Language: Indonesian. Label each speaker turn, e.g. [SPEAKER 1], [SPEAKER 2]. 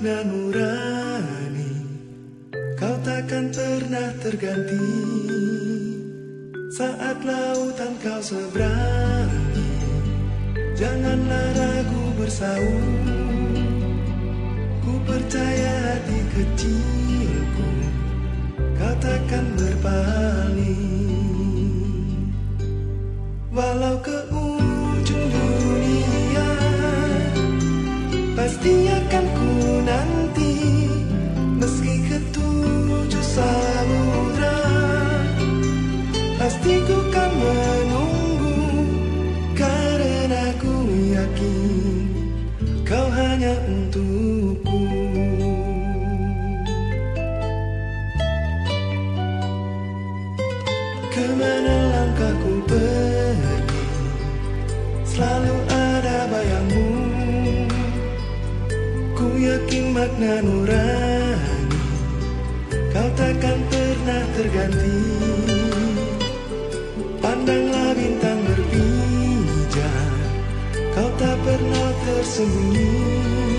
[SPEAKER 1] makna nurani Kau takkan pernah terganti. Saat lautan kau seberangi Janganlah ragu bersaung. Ku percaya hati kecilku Kau takkan berpaling. Walau ke ujung dunia Pasti pasti ku kan menunggu Karena ku yakin Kau hanya untukku. Ke mana langkahku pergi? Selalu ada bayangmu. Ku yakin makna nurani Kau takkan pernah terganti. tak pernah tersembunyi